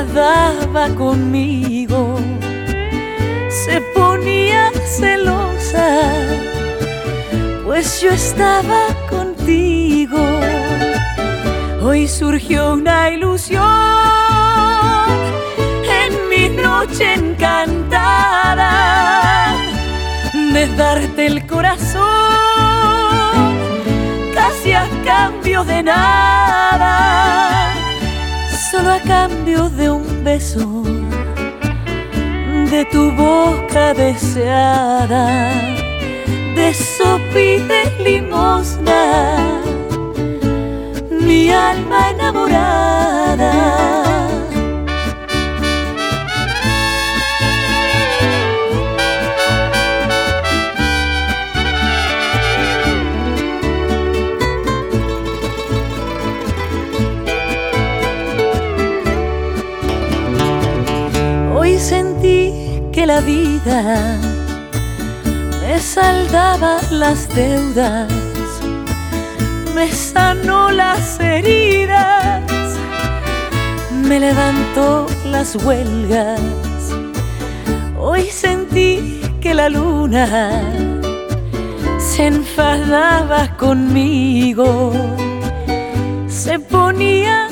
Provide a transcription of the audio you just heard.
enfadaba conmigo, se ponía celosa, pues yo estaba contigo. Hoy surgió una ilusión en mi noche encantada de darte el corazón. Casi a cambio de nada, cambio de un beso de tu boca deseada, de sopi de limosna mi alma enamorada. Sentí que la vida me saldaba las deudas me sanó las heridas, me levantó las huelgas. Hoy sentí que la luna se enfadaba conmigo, se ponía